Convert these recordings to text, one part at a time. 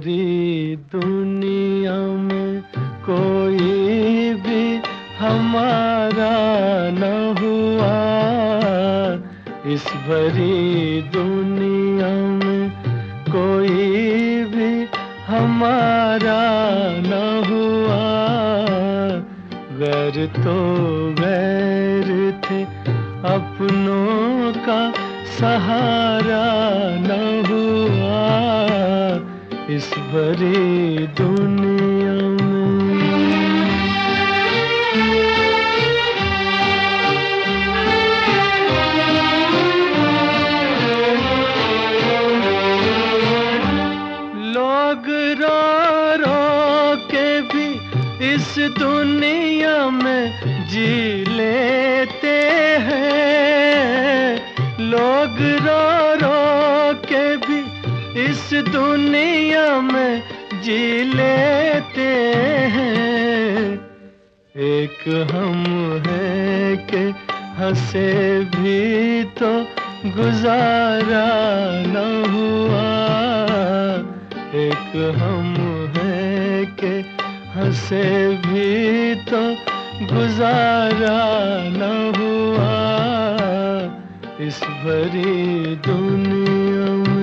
भरी दुनिया में कोई भी हमारा न हुआ। इस भरी दुनिया में कोई भी हमारा न हुआ। घर तो गैर थे, अपनों का सहारा न हुआ। इस भरी दुनिया में। लोग रो रो के भी इस दुनिया में जी लेते हैं। लोग रो रो इस दुनिया में जी लेते हैं। एक हम है के हंसे भी तो गुजारा न हुआ। एक हम है के हंसे भी तो गुजारा न हुआ। इस भरी दुनिया में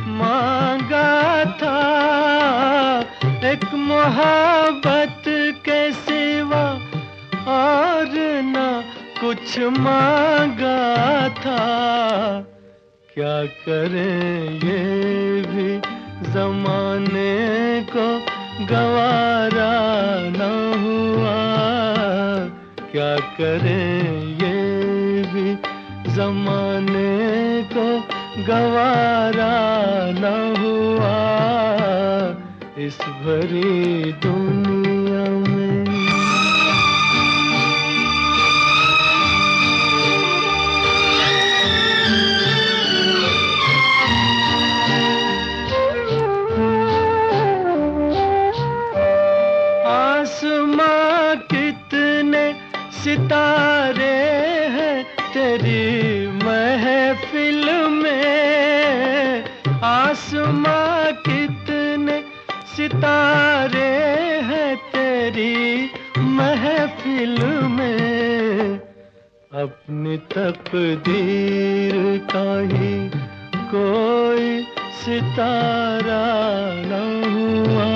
मांगा था। एक मोहब्बत के सिवा और न कुछ मांगा था। क्या करें ये भी जमाने को गवारा न हुआ। क्या करें जमाने को गवारा न हुआ। इस भरी दुनिया में। आसमां कितने सितारे तेरी महफिल में आसमां कितने सितारे हैं तेरी महफिल में। अपनी तकदीर का ही कोई सितारा न हुआ।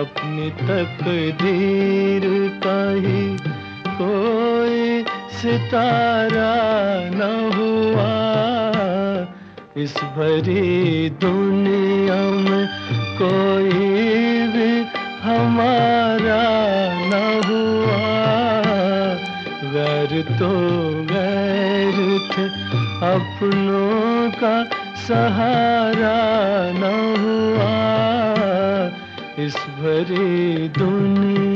अपनी तकदीर का ही कोई सितारा न हुआ। इस भरी दुनिया में कोई भी हमारा न हुआ। गैर तो गैर थे, अपनों का सहारा न हुआ। इस भरी दुनिया